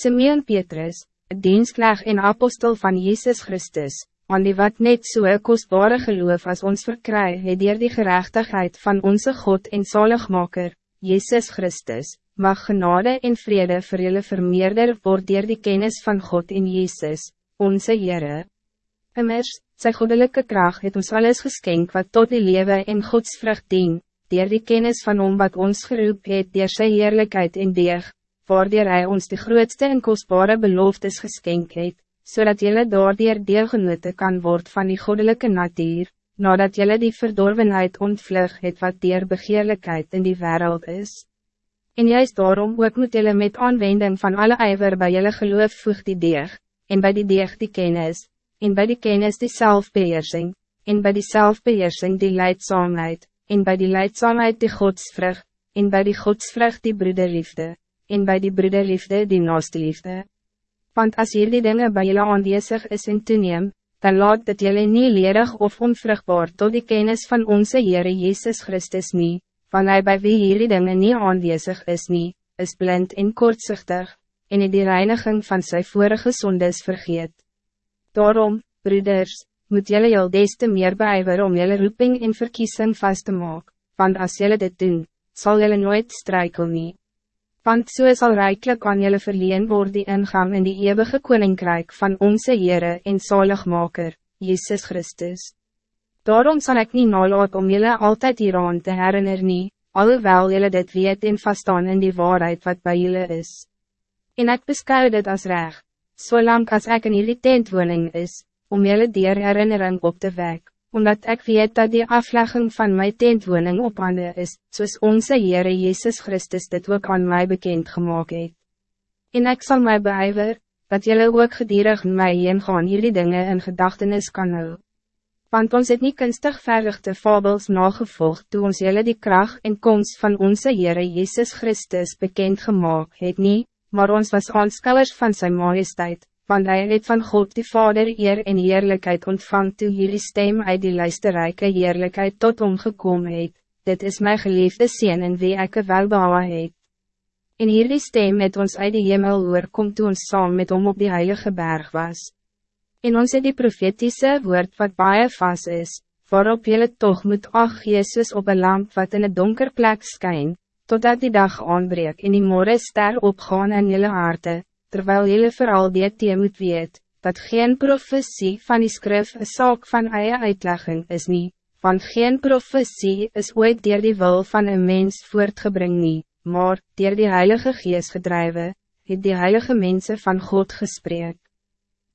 Simeon Petrus, een dienskleg en apostel van Jezus Christus, aan die wat net so kostbare geloof als ons verkry, het dier die gerechtigheid van onze God en zaligmaker, Jezus Christus, mag genade en vrede vir julle vermeerder word dier die kennis van God en Jezus, onze Heere. Immers, sy goddelijke kracht het ons alles geskenk wat tot die lewe en godsvrucht dien, dier die kennis van hom wat ons geroep het dier sy heerlijkheid en deeg, waardoor hij ons de grootste en kostbare beloftes geskenk het, zodat jullie daardoor deelgenote kan worden van die goddelijke natuur, nadat jullie die verdorvenheid ontvlug het wat dier begeerlijkheid in die wereld is. En juist daarom ook moet jullie met aanwending van alle ijver bij jullie geloof voeg die deeg, en bij die deeg die kennis, en bij die kennis die zelfbeheersing, en bij die zelfbeheersing die leidzaamheid, en bij die leidzaamheid die godsvrucht, en bij die godsvrucht die broederliefde en bij die broederliefde die naaste liefde. Want als jullie dingen bij jullie aanwezig is en toeneem, dan laat dat jullie niet ledig of onvruchtbaar tot die kennis van onze Heere Jezus Christus niet, van hij bij wie jullie dingen niet aanwezig is niet, is blind en kortzichtig, en in die reiniging van zijn vorige zondes vergeet. Daarom, broeders, moet jullie al des te meer bijver om jullie roeping en verkiezing vast te maken, want als jullie dit doen, zal jullie nooit strijken niet want so is al rijkelijk aan jullie verleen word die ingang in die eeuwige koninkrijk van onze Heere en zaligmaker, Jezus Christus. Daarom zal ik niet nalaat om jullie altijd hieraan te herinneren nie, alhoewel jullie dit weet en vaststaan in die waarheid wat bij jullie is. En ik beschouw dit als recht, zolang als ik een jullie tentwoning is, om jullie die herinnering op te wekken omdat ik weet dat die aflegging van mijn tentwoning op hande is, zoals onze Heere Jezus Christus dit ook aan mij bekend gemaakt het. En ik zal mij beijver, dat jullie ook gedierig mij heen gaan jullie dingen in gedachtenis kan hou. Want ons het niet kunstig verrichte fabels nagevolgd toen ons jullie die kracht en komst van onze Heere Jezus Christus bekend gemaakt het niet, maar ons was aanskouwers van zijn majesteit, want hij het van God die Vader eer en heerlijkheid ontvang toe jullie stem uit die luisterrijke heerlijkheid tot omgekomen het, dit is mijn geliefde Seen en wie ek welbouwe het. En hierdie stem het ons uit die hemel oorkom toe ons saam met hom op die heilige berg was. En ons het die profetische woord wat baie vast is, waarop jullie toch moet ach Jezus op een lamp wat in een donker plek skyn, totdat die dag aanbreek en die morgen ster opgaan in jullie harte, terwijl jullie vooral dit je moet weet, dat geen profetie van die skrif een zaak van eie uitlegging is niet, want geen profetie is ooit dier die wil van een mens voortgebring nie, maar, dier die Heilige Geest gedrijven, het die Heilige mensen van God gesprek.